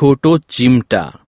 ছোট চিমটা।